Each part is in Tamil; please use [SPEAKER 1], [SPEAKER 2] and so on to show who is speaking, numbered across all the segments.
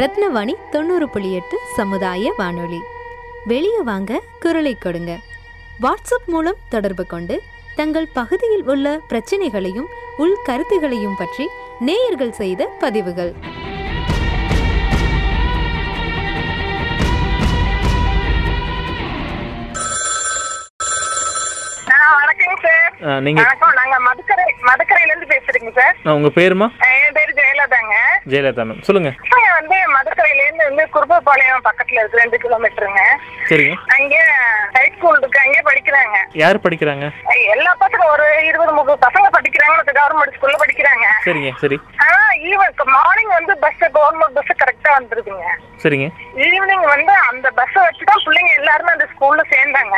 [SPEAKER 1] ரத்னவாணி தொண்ணூறு புள்ளி எட்டு சமுதாய வானொலி. வெளியே வாங்க குரலை கொடுங்க. வாட்ஸ்அப் மூலம் தொடர்பு கொண்டு தங்கள் பகுதியில் உள்ள பிரச்சனைகளையும் உள் கருத்துகளையும் பற்றி நேயர்கள் செய்த பதிவுகள்.
[SPEAKER 2] நீங்க
[SPEAKER 3] வணக்கம். நாங்க மதுக்கரை மதுக்கரையில இருந்து பேசுறீங்க சார்.
[SPEAKER 2] உங்க பேருமா?
[SPEAKER 3] என் பேரு ஜெயலதாங்க
[SPEAKER 2] ஜெயலலிதா மேம் சொல்லுங்க.
[SPEAKER 3] இருந்து வந்து குருபபாளையம் பக்கத்துல இருக்கு ரெண்டு கிலோமீட்டருங்க
[SPEAKER 2] சரிங்க.
[SPEAKER 3] அங்க ஹை ஸ்கூல் இருக்கு அங்கே படிக்கிறாங்க.
[SPEAKER 2] யார் படிக்கிறாங்க?
[SPEAKER 3] எல்லா பசங்க ஒரு இருபது முப்பது பசங்க படிக்கிறாங்க கவர்மெண்ட் ஸ்கூல்ல படிக்கிறாங்க.
[SPEAKER 2] சரிங்க சரி.
[SPEAKER 3] ஆனா ஈவன் மார்னிங் வந்து பஸ் கவர்மெண்ட் பஸ் கரெக்டா வந்துருதுங்க.
[SPEAKER 2] சரிங்க.
[SPEAKER 3] ஈவினிங் வந்து அந்த பஸ்ஸை வச்சுதான் பிள்ளைங்க எல்லாருமே அந்த ஸ்கூல்ல சேர்ந்தாங்க.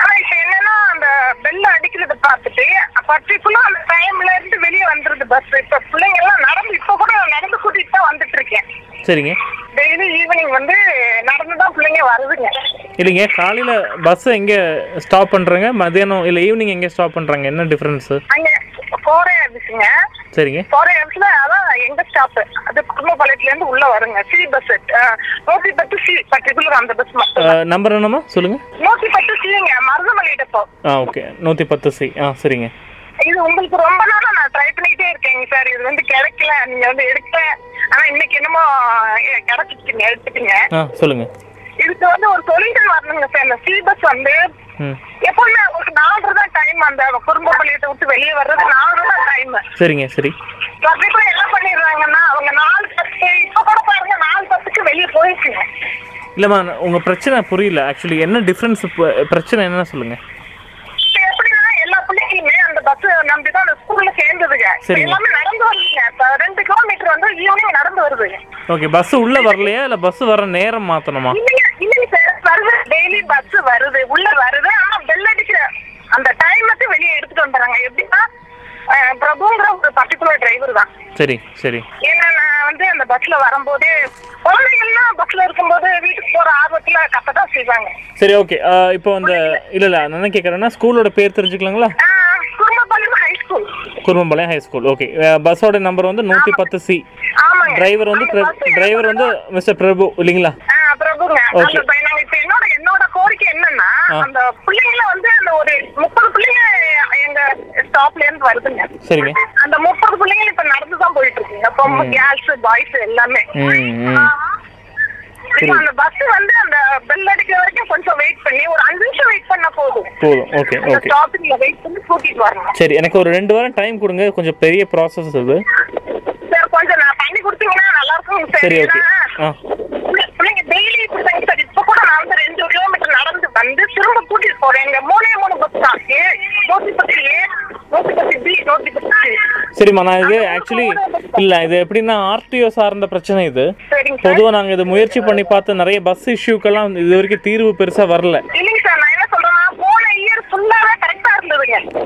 [SPEAKER 3] ஆனா இப்ப என்னன்னா அந்த பெல் அடிக்கிறத பார்த்துட்டு பர்டிகுலர் அந்த டைம்ல இருந்து வெளியே வந்துருது பஸ் இப்ப பிள்ளைங்க எல்லாம் நடந்து இப்ப கூட நடந்து கூட்டிட்டு தான் வந்துட்டு இருக்கேன்.
[SPEAKER 2] சரிங்க.
[SPEAKER 3] டெய்லி ஈவினிங் வந்து நடந்து தான் பிள்ளைங்க வருதுங்க.
[SPEAKER 2] இல்லைங்க காலையில் பஸ் எங்கே ஸ்டாப் பண்ணுறாங்க மதியானம் இல்லை ஈவினிங் எங்கே ஸ்டாப் பண்ணுறாங்க என்ன டிஃப்ரென்ஸு
[SPEAKER 3] அங்க போரே இருந்துச்சுங்க
[SPEAKER 2] சரிங்க.
[SPEAKER 3] போரே இடத்துல அதான் எங்க ஸ்டாப் அது குடும்பப்பாளையத்துல இருந்து உள்ள வருங்க. சி பஸ் நூத்தி பத்து சி பர்டிகுலர் அந்த பஸ் மட்டும்
[SPEAKER 2] நம்பர் என்னம்மா? சொல்லுங்கள்
[SPEAKER 3] நூத்தி பத்து சிங்க மருதமலை டெப்போ
[SPEAKER 2] ஆ ஓகே நூற்றி பத்து சி ஆ சரிங்க.
[SPEAKER 3] இது உங்களுக்கு ரொம்ப நாளா நான் ட்ரை பண்ணிக்கிட்டே இருக்கேங்க சார் இது வந்து கிடைக்கல. நீங்க வந்து எடுக்கல. ஆனா இன்னைக்கு என்னமோ கிடைச்சிருச்சுங்க. எடுத்துட்டீங்க.
[SPEAKER 2] ஆ சொல்லுங்கள்
[SPEAKER 3] இதுக்கு வந்து ஒரு சொல்யூஷன் வரணுங்க சார் இந்த சி பஸ் வந்து எப்பவுமே ஒரு நாலரை தான் டைம் அந்த குடும்ப பள்ளியத்தை விட்டு வெளியே வர்றது நாலரை தான் டைம்
[SPEAKER 2] சரிங்க சரி.
[SPEAKER 3] கண்டிப்பா என்ன பண்ணிடுறாங்கன்னா அவங்க நாலு பத்து இப்ப கூட பாருங்க நாலு பத்துக்கு வெளியே போயிடுச்சுங்க
[SPEAKER 2] இல்லைம்மா உங்கள் பிரச்சனை புரியல. ஆக்சுவலி என்ன டிஃப்ரென்ஸ் பிரச்சனை என்னன்னு சொல்லுங்கள்
[SPEAKER 3] இப்ப எப்படின்னா எல்லா பிள்ளைங்களுமே அந்த பஸ் நம்பி தான் அந்த ஸ்கூல்ல சேர்ந்ததுங்க. எல்லாமே நடந்து வருதுங்க. இப்ப ரெண்டு கிலோமீட்டர் வந்து ஈவினிங் நடந்து வருதுங்க
[SPEAKER 2] ஓகே பஸ் உள்ளே வரலையா? இல்லை பஸ் வர நேரம் மாற்றணுமா
[SPEAKER 3] இல்லைங்க சார் வருது. டெய்லி பஸ் வருது. உள்ள வருது. ஆனா பெல் அடிக்கிற அந்த டைம் மட்டும் வெளியே எடுத்துட்டு வந்துடுறாங்க. எப்படின்னா பிரபுங்கிற ஒரு பர்டிகுலர் டிரைவர் தான்.
[SPEAKER 2] சரி சரி.
[SPEAKER 3] ஏன்னா நான் வந்து அந்த பஸ்ல வரும்போது குழந்தைகள்லாம் பஸ்ல இருக்கும்போது வீட்டுக்கு போற ஆர்வத்துல கத்த தான் செய்வாங்க.
[SPEAKER 2] சரி ஓகே இப்போ அந்த இல்லை இல்லை. நான் என்ன கேட்குறேன்னா ஸ்கூலோட பேர் தெரிஞ்சுக்கலாங்களா?
[SPEAKER 3] High school
[SPEAKER 2] Kurumampalayam high school okay பஸ்ஸோட number வந்து நூற்றி பத்து சி டிரைவர் வந்து டிரைவர் வந்து மிஸ்டர் பிரபு இல்லைங்களா?
[SPEAKER 3] இப்ப என்னோட என்னோட கோரிக்கை என்னன்னா. அந்த பிள்ளைங்கள வந்து அந்த ஒரு முப்பது பிள்ளைங்க எங்க ஸ்டாப்ல இருந்து வருதுங்க.
[SPEAKER 2] சரிங்க.
[SPEAKER 3] அந்த முப்பது பிள்ளைங்க இப்ப நடந்து தான் போயிட்டு இருக்குங்க. பொம்மை கேர்ள்ஸ் பாய்ஸ் எல்லாமே. அந்த பஸ் வந்து அந்த பெல் அடிக்கிற வரைக்கும் கொஞ்சம் வெயிட் பண்ணி ஒரு அஞ்சு நிமிஷம் வெயிட் பண்ணா போதும்.
[SPEAKER 2] போதும். ஓகே ஓகே
[SPEAKER 3] ஸ்டாப்பிங்ல வெயிட் பண்ணி கூட்டிட்டு வரணும்.
[SPEAKER 2] சரி எனக்கு ஒரு ரெண்டு வாரம் டைம் கொடுங்க. கொஞ்சம் பெரிய ப்ராசஸ் இது
[SPEAKER 3] சார் கொஞ்சம் நான் பண்ணி கொடுத்தீங்கன்னா நல்லா இருக்கும் சார்
[SPEAKER 2] ஓகே
[SPEAKER 3] பிள்ளைங்க டெய்லி இப்படிதாங்க சார் இப்ப கூட நான் வந்து ரெண்டு கிலோமீட்டர் நடந்து வந்து திரும்ப கூட்டிட்டு போறேன். எங்க மூணே மூணு பஸ் தான் ஏ நூத்தி
[SPEAKER 2] சரிம்மா நான் இது ஆக்சுவலி இல்லை இது எப்படின்னா ஆர்டிஓ சார்ந்த பிரச்சனை இது. பொதுவாக நாங்கள் இது முயற்சி பண்ணி பார்த்து நிறைய பஸ் இஷ்யூக்கெல்லாம் இது வரைக்கும் தீர்வு பெருசாக வரல.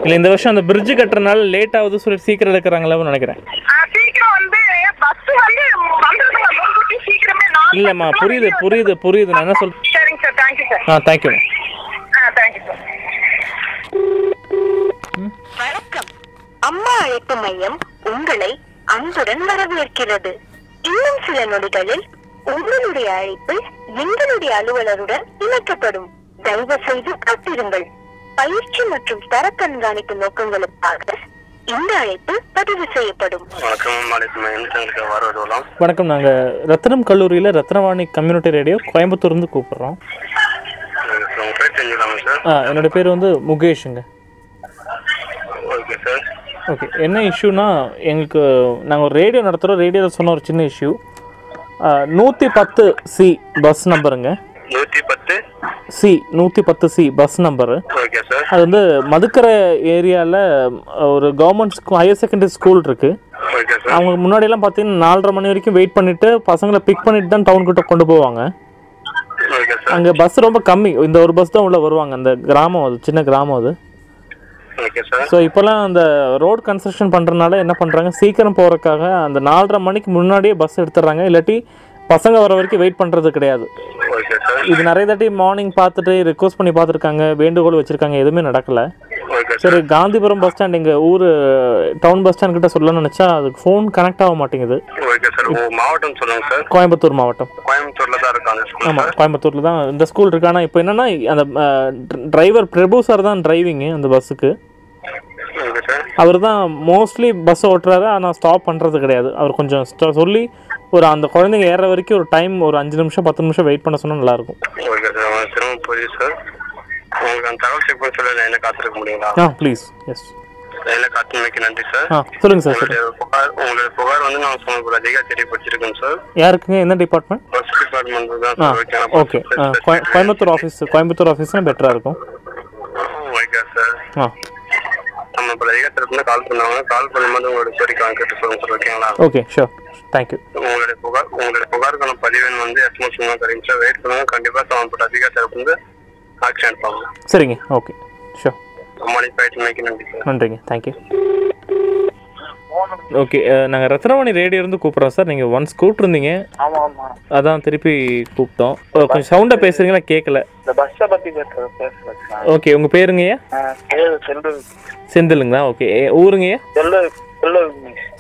[SPEAKER 2] இல்லை இந்த வருஷம் அந்த பிரிட்ஜ் கட்டுறதுனால லேட் ஆகுது சொல்லி சீக்கிரம் எடுக்கிறாங்களோன்னு நினைக்கிறேன். இல்லைம்மா புரியுது புரியுது புரியுது. நான் என்ன சொல் ஆ தேங்க்யூ
[SPEAKER 3] ஆ தேங்க்யூ சார்
[SPEAKER 4] வணக்கம். அம்மா அழைப்பு மையம் உங்களை அன்புடன் வரவேற்கிறது. இன்னும் சில நொடிகளில் உங்களுடைய அழைப்பு எங்களுடைய அலுவலருடன் இணைக்கப்படும். தயவு செய்து காத்திருங்கள். பயிற்சி மற்றும் தர கண்காணிப்பு நோக்கங்களுக்காக இந்த அழைப்பு பதிவு செய்யப்படும்.
[SPEAKER 5] வணக்கம்
[SPEAKER 2] வணக்கம். நாங்கள் ரத்னம் கல்லூரியில் ரத்னவாணி கம்யூனிட்டி ரேடியோ கோயம்புத்தூர்லேருந்து கூப்பிட்றோம்.
[SPEAKER 5] உங்கள் பேர் தெரிஞ்சுக்கலாமா சார்?
[SPEAKER 2] ஆ என்னோட பேர் வந்து முகேஷுங்க.
[SPEAKER 5] ஓகே
[SPEAKER 2] என்ன இஷ்யூனா எங்களுக்கு நாங்கள் ஒரு ரேடியோ நடத்துகிறோம் ரேடியோவில் சொன்ன ஒரு சின்ன இஷ்யூ நூற்றி பத்து சி பஸ் நம்பருங்க
[SPEAKER 5] நூற்றி பத்து
[SPEAKER 2] சி நூற்றி பத்து C bus number
[SPEAKER 5] okay sir
[SPEAKER 2] அது வந்து மதுக்கரை ஏரியாவில் ஒரு government school higher secondary school இருக்குது அவங்க முன்னாடியெல்லாம் பார்த்தீங்கன்னா நாலரை மணி வரைக்கும் வெயிட் பண்ணிவிட்டு பசங்களை பிக் பண்ணிட்டு தான் டவுன் கிட்ட கொண்டு போவாங்க. அங்கே பஸ் ரொம்ப கம்மி. இந்த ஒரு பஸ் தான் உள்ளே வருவாங்க. அந்த கிராமம் அது சின்ன கிராமம் அது.
[SPEAKER 5] ஓகே சார்
[SPEAKER 2] ஸோ இப்போல்லாம் அந்த ரோட் கன்ஸ்ட்ரக்ஷன் பண்ணுறதுனால என்ன பண்ணுறாங்க சீக்கிரம் போகிறதுக்காக அந்த நாலரை மணிக்கு முன்னாடியே பஸ் எடுத்துடுறாங்க. இல்லாட்டி பசங்க வர வரைக்கும் வெயிட் பண்ணுறது கிடையாது. இது நிறைய தாட்டி மார்னிங் பார்த்துட்டு ரிக்வஸ்ட் பண்ணி பார்த்துருக்காங்க. வேண்டுகோள் வச்சுருக்காங்க. எதுவுமே நடக்கலை.
[SPEAKER 5] சார்
[SPEAKER 2] காந்திபுரம் பஸ் ஸ்டாண்ட் எங்கள் ஊர் டவுன் பஸ் ஸ்டாண்ட் கிட்ட சொல்லணும்னு நினச்சா அதுக்கு ஃபோன் கனெக்ட் ஆக மாட்டேங்குது.
[SPEAKER 5] மாவட்டம் சொல்லுங்க சார்
[SPEAKER 2] கோயம்புத்தூர் மாவட்டம்.
[SPEAKER 5] கோயம்புத்தூர்ல தான் இருக்கு அந்த ஸ்கூல்
[SPEAKER 2] ஆமாம் கோயம்புத்தூரில் தான் இந்த ஸ்கூல் இருக்கு. ஆனால் இப்போ என்னன்னா அந்த டிரைவர் பிரபு சார் தான் டிரைவிங்கு அந்த பஸ்ஸுக்கு அவர் தான் மோஸ்ட்லி பஸ் ஓட்டுறாரு. ஆனால் ஸ்டாப் பண்ணுறது கிடையாது. அவர் கொஞ்சம் சொல்லி ஒரு அந்த குழந்தைங்க ஏற வரைக்கும் ஒரு டைம் ஒரு அஞ்சு நிமிஷம் பத்து நிமிஷம் வெயிட் பண்ண சொன்னால் நல்லாயிருக்கும்.
[SPEAKER 5] ஓகே சார் திரும்ப புரியுது சார் உங்களுக்கு அந்த தகவல் செக் பண்ண சொல்ல என்ன காத்திருக்க முடியுங்களா?
[SPEAKER 2] ஆ ப்ளீஸ் எஸ்
[SPEAKER 5] என்ன காத்துமைக்கு நன்றி சார்
[SPEAKER 2] ஆ சொல்லுங்கள் சார்
[SPEAKER 5] புகார் உங்களுடைய புகார் வந்து நான் சொன்ன அதிகா தெரியப்படுத்திருக்கேன் சார்
[SPEAKER 2] யாருக்குங்க? எந்த டிபார்ட்மெண்ட்
[SPEAKER 5] பஸ் டிபார்ட்மெண்ட் தான் ஓகே
[SPEAKER 2] கோயம்புத்தூர் ஆஃபீஸ் கோயம்புத்தூர் ஆஃபீஸ்னா பெட்டராக இருக்கும்.
[SPEAKER 5] ஓகே சார்
[SPEAKER 2] ஆ.
[SPEAKER 5] அதிகா தரப்புல கால் பண்ணாங்க கால் பண்ணும்போது உங்களோட ஸ்டோரி கான்கெட்டு சொல்லுங்க சார் ஓகேங்களா?
[SPEAKER 2] ஓகே ஷோர் தேங்க்யூ
[SPEAKER 5] உங்களுடைய புகார் உங்களுடைய புகாருக்கான பதிவெண் வந்து எஸ்எம்எஸ் மூலம் சார் வெயிட் பண்ணுங்க. கண்டிப்பா சம்பந்தப்பட்ட அதிகா தரப்பு வந்து ஆக்ஷன் எடுப்பாங்க.
[SPEAKER 2] சரிங்க. ஓகே ஷோர்
[SPEAKER 5] நன்றி சார்
[SPEAKER 2] நன்றிங்க. தேங்க்யூ ஓகே நாங்கள் ரத்னவாணி ரேடியோ இருந்து கூப்பிட்றோம் சார். நீங்கள் ஒன்ஸ் கூப்பிட்ருந்தீங்க
[SPEAKER 6] ஆமா ஆமா.
[SPEAKER 2] அதான் திருப்பி கூப்பிட்டோம். ஓ, கொஞ்சம் சவுண்டாக பேசுறீங்களா? கேட்கல
[SPEAKER 6] இந்த பஸ்ஸை பேசுறது பேசுறேன்
[SPEAKER 2] ஓகே உங்கள் பேருங்கய்யா
[SPEAKER 6] பேரு செல்வ
[SPEAKER 2] செந்திலுங்களா? ஓகே ஏ, ஊருங்கய்யா
[SPEAKER 6] செல்வ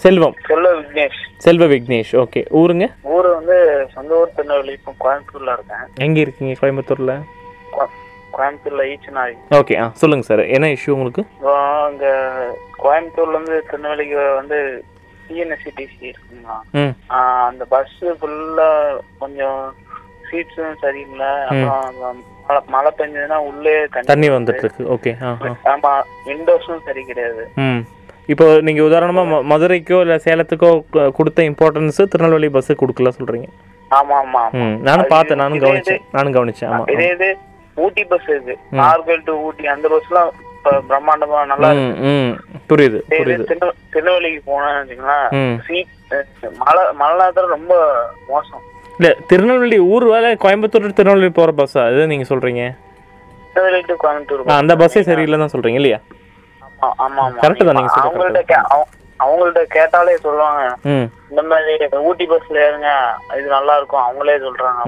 [SPEAKER 2] செல்வம்.
[SPEAKER 6] செல்வ விக்னேஷ்.
[SPEAKER 2] செல்வ விக்னேஷ். ஓகே ஊருங்க?
[SPEAKER 6] ஊரு வந்து சொந்த ஊர் திருநெல்வேலி இப்போ கோயம்புத்தூர்ல இருக்கேன்.
[SPEAKER 2] எங்கே இருக்கீங்க கோயம்புத்தூரில்?
[SPEAKER 6] கோயம்புத்தூர்ல ஈச்சனாரி
[SPEAKER 2] ஓகே ஆ சொல்லுங்கள் சார் என்ன இஷ்யூ உங்களுக்கு?
[SPEAKER 6] இங்க கோயம்புத்தூர்ல இருந்து திருநெல்வேலிக்கு வந்து டிஎன்எஸ்சிடிசி இருக்குங்களா?
[SPEAKER 2] ம்.
[SPEAKER 6] ஆஹ் அந்த பஸ் ஃபுல்லா கொஞ்சம் சீட்ஸும் சரியில்லை. அப்புறம் மழை பெஞ்சதுன்னா உள்ளே
[SPEAKER 2] தண்ணி வந்துட்டு இருக்கு. ஓகே
[SPEAKER 6] ஆமா விண்டோஸும் சரி கிடையாது.
[SPEAKER 2] இப்போ நீங்கள் உதாரணமாக மதுரைக்கோ இல்லை சேலத்துக்கோ கொடுத்த இம்பார்ட்டன்ஸு திருநெல்வேலி பஸ்ஸுக்கு கொடுக்கல சொல்கிறீங்க
[SPEAKER 6] ஆமா ஆமா ஆமா.
[SPEAKER 2] நானும் பார்த்தேன் நானும் கவனிச்சேன். நானும் கவனிச்சேன்
[SPEAKER 6] இதே இது ஊட்டி பஸ் இருக்கு நார்கல் டு ஊட்டி அந்த பஸ்லாம் இப்ப பிரம்மாண்டமா நல்லா
[SPEAKER 2] புரியுது
[SPEAKER 6] திருநெல்வேலிக்கு போனேன்னு வச்சுங்களேன்
[SPEAKER 2] ம்.
[SPEAKER 6] சீட் மழை மழை ரொம்ப மோசம்.
[SPEAKER 2] இல்லை திருநெல்வேலி ஊர் வேலை கோயம்புத்தூர் திருநெல்வேலி போகிற பஸ்ஸா அது நீங்கள் சொல்கிறீங்க
[SPEAKER 6] திருநெல்வேலி டு கோயம்புத்தூர்
[SPEAKER 2] அந்த பஸ்ஸே சரியில்லை தான் சொல்கிறீங்க இல்லையா?
[SPEAKER 6] ஆமா ஆமா
[SPEAKER 2] Correct தான் நீங்க
[SPEAKER 6] அவங்கள்ட்ட அவங்கள்ட்ட கேட்டாலே சொல்லுவாங்க. இந்த மாதிரி ஊட்டி பஸ்ல ஏறுங்க இது நல்லா இருக்கும் அவங்களே சொல்றாங்க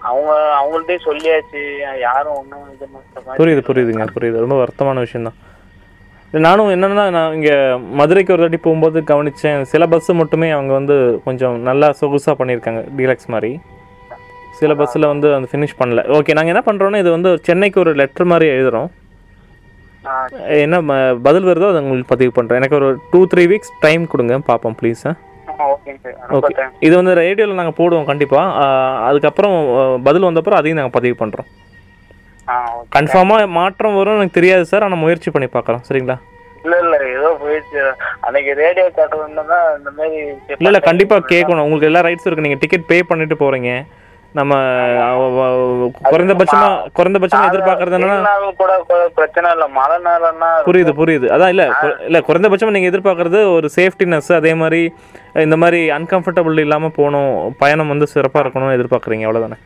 [SPEAKER 6] அவங்க அவங்கள்ட்டே சொல்லியாச்சு. யாரும் இது மாதிரி
[SPEAKER 2] புரியுது புரியுதுங்க புரியுது. ரொம்ப வருத்தமான விஷயம்தான். நானும் என்னன்னா நான் இங்கே மதுரைக்கு ஒரு தாட்டி போகும்போது கவனித்தேன் சில பஸ்ஸு மட்டுமே அவங்க வந்து கொஞ்சம் நல்லா சொகுசாக பண்ணியிருக்காங்க டீலக்ஸ் மாதிரி. சில பஸ்ஸில் வந்து அந்த ஃபினிஷ் பண்ணல. ஓகே நாங்கள் என்ன பண்ணுறோன்னா இது வந்து சென்னைக்கு ஒரு லெட்டர் மாதிரி எழுதுகிறோம்
[SPEAKER 6] ஆ,
[SPEAKER 2] என்ன பதில் வருதோ அதை உங்களுக்கு பதிவு பண்ணுறேன் எனக்கு ஒரு டூ த்ரீ வீக்ஸ் டைம் கொடுங்க பார்ப்போம் ப்ளீஸ்
[SPEAKER 6] சார்
[SPEAKER 2] ஓகே இது வந்து ரேடியோவில் நாங்கள் போடுவோம் கண்டிப்பாக அதுக்கப்புறம் பதில் வந்தப்புறம் அதையும் நாங்கள் பதிவு பண்ணுறோம் கன்ஃபார்மாக மாற்றம் வரும் எனக்கு தெரியாது சார் ஆனால் முயற்சி பண்ணி பார்க்குறோம் சரிங்களா?
[SPEAKER 6] இல்ல இல்ல ஏதோ போயிடுச்சு அன்னைக்கு ரேடியோ காட்டுறதுன்னா இந்த மாதிரி
[SPEAKER 2] இல்லை இல்லை கண்டிப்பாக கேட்கணும். உங்களுக்கு எல்லா ரைட்ஸும் இருக்குது நீங்கள் டிக்கெட் பே பண்ணிட்டு போகிறீங்க நம்ம குறைந்தபட்சமாக குறைந்தபட்சமாக எதிர்பார்க்கறது என்னன்னா
[SPEAKER 6] கூட பிரச்சனை இல்ல. மழை நேரம்னா
[SPEAKER 2] புரியுது புரியுது. அதான் இல்லை இல்லை குறைந்தபட்சமாக நீங்கள் எதிர்பார்க்கறது ஒரு சேஃப்டினஸ் அதே மாதிரி இந்த மாதிரி அன்கம்ஃபர்டபுள் இல்லாமல் போகணும் பயணம் வந்து சிறப்பாக இருக்கணும்னு எதிர்பார்க்குறீங்க அவ்வளோதானே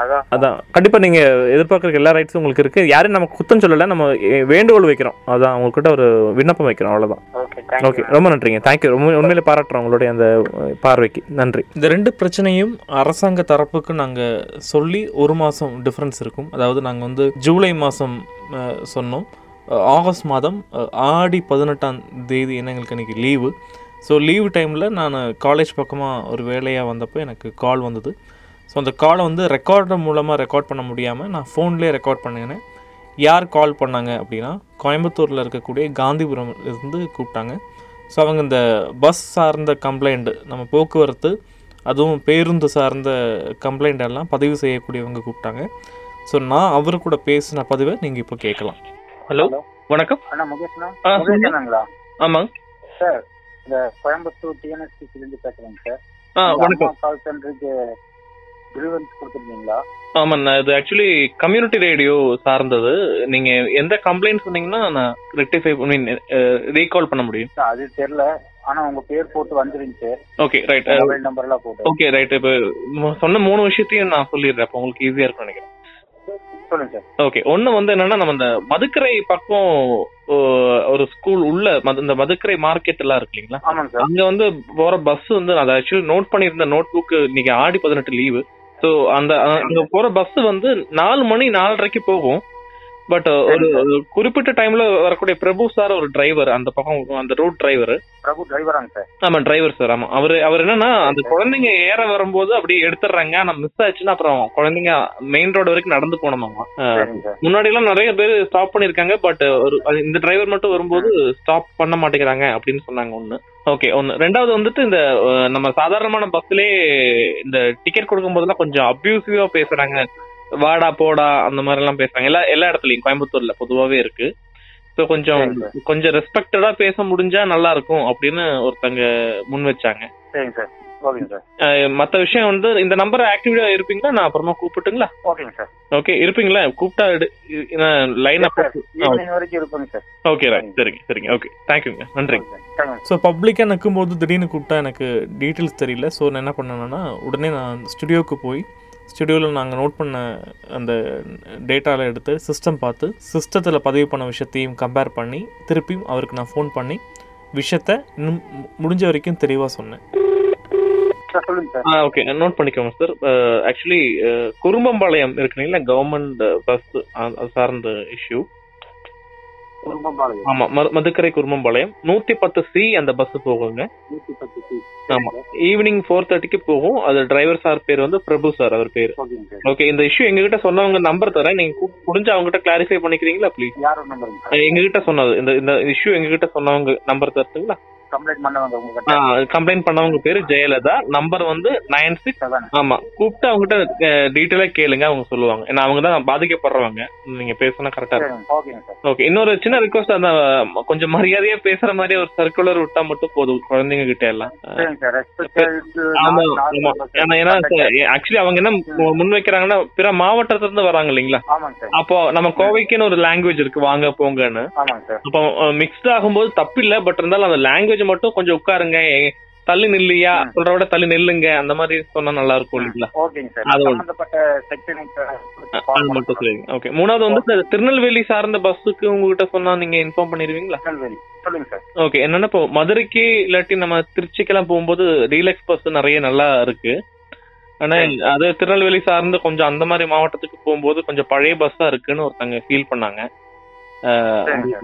[SPEAKER 6] அதான்.
[SPEAKER 2] அதான். கண்டிப்பாக நீங்கள் எதிர்பார்க்குற எல்லா ரைட்ஸும் உங்களுக்கு இருக்குது யாரையும் நம்ம குத்தம் சொல்லலை நம்ம வேண்டுகோள் வைக்கிறோம். அதான் உங்கள்கிட்ட ஒரு விண்ணப்பம் வைக்கிறோம் அவ்வளோதான்
[SPEAKER 6] ஓகே
[SPEAKER 2] ரொம்ப நன்றிங்க. தேங்க்யூ ரொம்ப உண்மையிலே பாராட்டுறோம் உங்களுடைய அந்த பார்வைக்கு. நன்றி. இந்த ரெண்டு பிரச்சனையும் அரசாங்க தரப்புக்கு நாங்கள் சொல்லி ஒரு மாதம் டிஃப்ரென்ஸ் இருக்கும். அதாவது நாங்கள் வந்து ஜூலை மாதம் சொன்னோம். ஆகஸ்ட் மாதம் ஆடி பதினெட்டாம் தேதி என்ன எங்களுக்கு அன்றைக்கி லீவு ஸோ லீவு டைமில் நான் காலேஜ் பக்கமாக ஒரு வேலையாக வந்தப்போ எனக்கு கால் வந்தது. ஸோ அந்த காலை வந்து ரெக்கார்டர் மூலமாக ரெக்கார்ட் பண்ண முடியாமல் நான் ஃபோன்லேயே ரெக்கார்ட் பண்ணினேன். யார் கால் பண்ணாங்க அப்படின்னா கோயம்புத்தூரில் இருக்கக்கூடிய காந்திபுரம் இருந்து கூப்பிட்டாங்க. ஸோ அவங்க இந்த பஸ் சார்ந்த கம்ப்ளைண்ட் நம்ம போக்குவரத்து அதுவும் பேருந்து சார்ந்த கம்ப்ளைண்ட் எல்லாம் பதிவு செய்யக்கூடியவங்க கூப்பிட்டாங்க. ஸோ நான் அவர் கூட பேசின பதிவை நீங்கள் இப்போ கேட்கலாம். ஹலோ வணக்கம். ஆமாங்க.
[SPEAKER 6] சார் இந்த கோயம்புத்தூர் டிஎன்எஸ்டில இருந்து பேசுறேங்க சார்.
[SPEAKER 2] வணக்கம்.
[SPEAKER 6] கால் சென்டருக்கு கிரிவன்ஸ் கொடுத்துருந்தீங்களா
[SPEAKER 2] ஆமாண்ணா இது ஆக்சுவலி கம்யூனிட்டி ரேடியோ சார்ந்தது. நீங்கள் எந்த கம்ப்ளைண்ட் சொன்னீங்கன்னா நான் ரெக்டிஃபை மீன் ரீகால் பண்ண முடியும்.
[SPEAKER 6] அது தெரியல. ஆனா உங்க பேர் போட்டு வந்துருந்துச்சு
[SPEAKER 2] ஓகே ரைட்
[SPEAKER 6] மொபைல் நம்பர் எல்லாம் போட்டு.
[SPEAKER 2] ஓகே ரைட் இப்போ சொன்ன மூணு விஷயத்தையும் நான் சொல்லிடுறேன். அப்போ உங்களுக்கு ஈஸியாக இருக்கும் நினைக்கிறேன்.
[SPEAKER 6] சொல்லுங்க சார்.
[SPEAKER 2] ஓகே ஒன்று வந்து என்னன்னா நம்ம இந்த மதுக்கரை பக்கம் ஒரு ஸ்கூல் உள்ள இந்த மதுக்கரை மார்க்கெட் எல்லாம் இருக்கு இல்லைங்களா? அங்க வந்து போற பஸ் வந்து அதை ஆக்சுவலி நோட் பண்ணியிருந்த நோட் புக் இன்னைக்கு ஆடி பதினெட்டு லீவு ஸோ அந்த அங்க போற பஸ் வந்து நாலு மணி நாலரைக்கு போகும்.
[SPEAKER 7] பட் ஒரு குறிப்பிட்ட டைம்ல வரக்கூடிய பிரபு சார் ஒரு டிரைவர் அந்த பக்கம் அந்த ரூட் டிரைவர்
[SPEAKER 8] பிரபு டிரைவராங்க சார்
[SPEAKER 7] ஆமா டிரைவர் சார் ஆமா. அவரு அவர் என்னன்னா அந்த குழந்தைங்க ஏற வரும்போது அப்படியே எடுத்துடுறாங்க. ஆனா மிஸ் ஆச்சுன்னா அப்புறம் குழந்தைங்க மெயின் ரோடு வரைக்கும் நடந்து போனோமாமா முன்னாடி எல்லாம் நிறைய பேர் ஸ்டாப் பண்ணிருக்காங்க பட் ஒரு இந்த டிரைவர் மட்டும் வரும்போது ஸ்டாப் பண்ண மாட்டேங்கிறாங்க அப்படின்னு சொன்னாங்க ஒண்ணு. ஓகே ஒன்னு ரெண்டாவது வந்துட்டு இந்த நம்ம சாதாரணமான பஸ்லயே இந்த டிக்கெட் கொடுக்கும் போதெல்லாம் கொஞ்சம் அபியூசிவா பேசுறாங்க. வாடா போடா அந்த மாதிரி எல்லாம் பேசுறாங்க. எல்லா எல்லா இடத்துலயும் கோயம்புத்தூர்ல பொதுவாவே இருக்கு. ஸோ கொஞ்சம் கொஞ்சம் ரெஸ்பெக்டடா பேச முடிஞ்சா நல்லா இருக்கும் அப்படின்னு ஒருத்தங்க முன் வச்சாங்க.
[SPEAKER 8] சரிங்க சார்.
[SPEAKER 7] மத்த விஷயம் வந்து இந்த நம்பர் ஆக்டிவேட்டா இருப்பீங்களா? நான் அப்புறமா கூப்பிட்டுங்களா?
[SPEAKER 8] ஓகேங்க சார்.
[SPEAKER 7] ஓகே இருப்பீங்களா? கூப்பிட்டா லைன் அப் ஓகே ரைட் சரிங்க. சரிங்க ஓகே தேங்க்யூங்க நன்றிங்க ஸோ பப்ளிக்காக நிற்கும்போது திடீர்னு கூப்பிட்டா எனக்கு டீட்டெயில்ஸ் தெரியல. ஸோ நான் என்ன பண்ணேன்னா உடனே நான் ஸ்டுடியோவுக்கு போய் ஸ்டுடியோவில் நாங்கள் நோட் பண்ண அந்த டேட்டாவில் எடுத்து சிஸ்டம் பார்த்து சிஸ்டத்தில் பதிவு பண்ண விஷயத்தையும் கம்பேர் பண்ணி திருப்பியும் அவருக்கு நான் ஃபோன் பண்ணி விஷயத்த இன்னும் முடிஞ்ச வரைக்கும் தெளிவாக சொன்னேன்.
[SPEAKER 8] சார் சொல்லுங்க சார்
[SPEAKER 7] ஆ ஓகே நோட் பண்ணிக்கோங்க சார் ஆக்சுவலி குறும்பம்பாளையம் இருக்கு இல்லைங்களா கவர்மெண்ட் பஸ் சார்ந்த இஷ்யூ மது மதுக்கரை குறும்பம்பாளையம் நூற்றி பத்து சி அந்த பஸ் போகுங்க. ஆமா. ஈவினிங் ஃபோர் தேர்ட்டிக்கு போகும். அது டிரைவர் சார் பேர் வந்து பிரபு சார் அவர் பேர். ஓகே இந்த இஷ்யூ எங்ககிட்ட சொன்னவங்க நம்பர் தரேன். நீங்க முடிஞ்சு அவங்க கிட்ட கிளாரிஃபை பண்ணிக்கிறீங்களா ப்ளீஸ் எங்ககிட்ட சொன்னது இந்த இந்த இஷ்யூ எங்ககிட்ட சொன்னவங்க நம்பர் தருதுங்களா
[SPEAKER 8] கம்ப்ளைண்ட் பண்ணவங்க உங்ககிட்ட
[SPEAKER 7] கம்ப்ளைண்ட் பண்ணவங்க பேரு ஜெயலலிதா. நம்பர் வந்து நைன் சிக்ஸ் ஆமா. கூப்பிட்டு அவங்ககிட்ட டீட்டெயிலா கேளுங்க அவங்க சொல்லுவாங்க. ஏன்னா அவங்க தான் பாதிக்கப்படுறவங்க. நீங்க பேசினா கரெக்டா இருக்கும். ஓகே இன்னொரு சின்ன ரிக்வஸ்ட் அந்த கொஞ்சம் மரியாதையா பேசுற மாதிரி ஒரு சர்க்குலர் விட்டா மட்டும் போதும் குழந்தைங்க கிட்ட எல்லாம். ஏன்னா ஆக்சுவலி அவங்க என்ன முன் வைக்கிறாங்கன்னா பிற மாவட்டத்துல இருந்து வராங்க இல்லைங்களா? அப்போ நம்ம கோவைக்குன்னு ஒரு லாங்குவேஜ் இருக்கு வாங்க போங்கன்னு. அப்போ மிக்ஸ்ட் ஆகும்போது தப்பு இல்ல பட் இருந்தாலும் அந்த லாங்குவேஜ் மட்டும் கொஞ்சம் உட்காருங்க. தள்ளி நில்லையா. சொல்ற விட தள்ளி நில்லுங்க. அந்த மாதிரி சொன்னா நல்லா இருக்கும் இல்லைங்களா? அது மட்டும் சொல்லுங்க ஓகே. மூணாவது வந்து திருநெல்வேலி சார்ந்த பஸ்ஸுக்கு உங்ககிட்ட சொன்னா நீங்க இன்ஃபார்ம்
[SPEAKER 8] சார்.
[SPEAKER 7] ஓகே. என்னன்னா இப்போ மதுரைக்கு இல்லாட்டி நம்ம திருச்சிக்கெல்லாம் போகும்போது ரீலக்ஸ் பஸ் நிறைய நல்லா இருக்கு. ஆனா அது திருநெல்வேலி சார்ந்து கொஞ்சம் அந்த மாதிரி மாவட்டத்துக்கு போகும்போது கொஞ்சம் பழைய பஸ்ஸா இருக்குன்னு ஒருத்தங்க ஃபீல் பண்ணாங்க.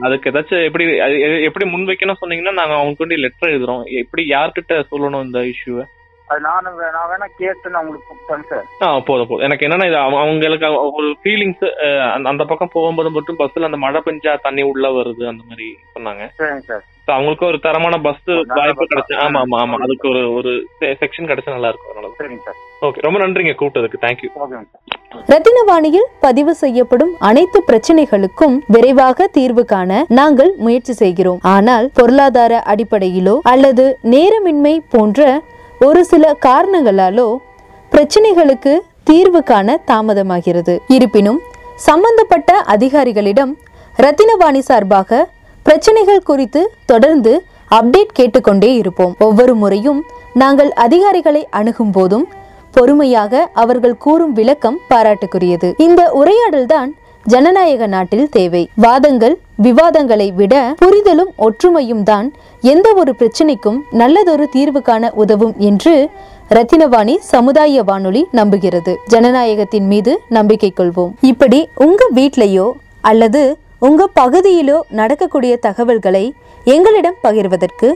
[SPEAKER 7] அதுக்கு ஏதாச்சும் எப்படி எப்படி முன் வைக்கணும் சொன்னீங்கன்னா நாங்க அவங்களுக்கு வேண்டி லெட்டர் எழுதுறோம். எப்படி யார்கிட்ட சொல்லணும் இந்த இஷ்யூவை
[SPEAKER 8] அது நானும் நான் வேணா கேட்டு நான் உங்களுக்கு கூப்பிட்டேன் சார்.
[SPEAKER 7] ஆ போதும் போதும். எனக்கு என்னன்னா இது அவங்க- அவங்களுக்கு அவ- ஒரு ஃபீலிங்ஸ் அந்த பக்கம் போகும்போது மட்டும் பஸ்ல அந்த மழை பெஞ்சா தண்ணி உள்ள வருது அந்த மாதிரி சொன்னாங்க.
[SPEAKER 8] சரிங்க சார்.
[SPEAKER 7] அவங்களுக்கு ஒரு தரமான பஸ் வாய்ப்பு. கிடைச்சு ஆமா ஆமா ஆமா. அதுக்கு ஒரு ஒரு செக்ஷன் கிடைச்சா நல்லா இருக்கும்
[SPEAKER 8] சரிங்க சார்.
[SPEAKER 7] ஓகே ரொம்ப நன்றிங்க கூப்பிட்டதுக்கு. தேங்க்யூ
[SPEAKER 1] ரத்தினவாணியில் பதிவு செய்யப்படும் அனைத்து பிரச்சனைகளுக்கும் விரைவாக தீர்வு காண நாங்கள் முயற்சி செய்கிறோம். ஆனால் பொருளாதார அடிப்படையிலோ அல்லது நேரமின்மை போன்ற ஒரு சில காரணங்களாலோ பிரச்சனைகளுக்கு தீர்வு காண தாமதமாகிறது. இருப்பினும் சம்பந்தப்பட்ட அதிகாரிகளிடம் ரத்தினவாணி சார்பாக பிரச்சனைகள் குறித்து தொடர்ந்து அப்டேட் கேட்டுக்கொண்டே இருப்போம். ஒவ்வொரு முறையும் நாங்கள் அதிகாரிகளை அணுகும் போதும் பொறுமையாக அவர்கள் கூறும் விளக்கம் பாராட்டுக்குரியது. இந்த உரையாடல்தான் ஜனநாயக நாட்டில் தேவை. வாதங்கள் விவாதங்களை விட புரிதலும் ஒற்றுமையும் தான் எந்த ஒரு பிரச்சனைக்கும் நல்லதொரு தீர்வு காண உதவும் என்று ரத்தினவாணி சமுதாய வானொலி நம்புகிறது. ஜனநாயகத்தின் மீது நம்பிக்கை கொள்வோம். இப்படி உங்க வீட்லயோ அல்லது உங்க பகுதியிலோ நடக்கக்கூடிய தகவல்களை எங்களிடம் பகிர்வதற்கு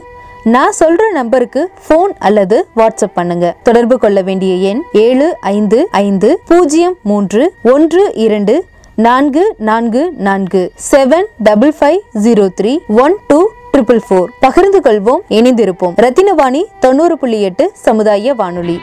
[SPEAKER 1] நான் சொல்ற நம்பருக்கு ஃபோன் அல்லது வாட்ஸ்அப் பண்ணுங்க. தொடர்பு கொள்ள வேண்டிய எண் ஏழு ஐந்து ஐந்து பூஜ்ஜியம் மூன்று ஒன்று இரண்டு நான்கு நான்கு நான்கு seven double five zero three one two triple four பகிர்ந்து கொள்வோம் இணைந்திருப்போம். ரத்தினவாணி தொண்ணூறு புள்ளி எட்டு சமுதாய வானொலி.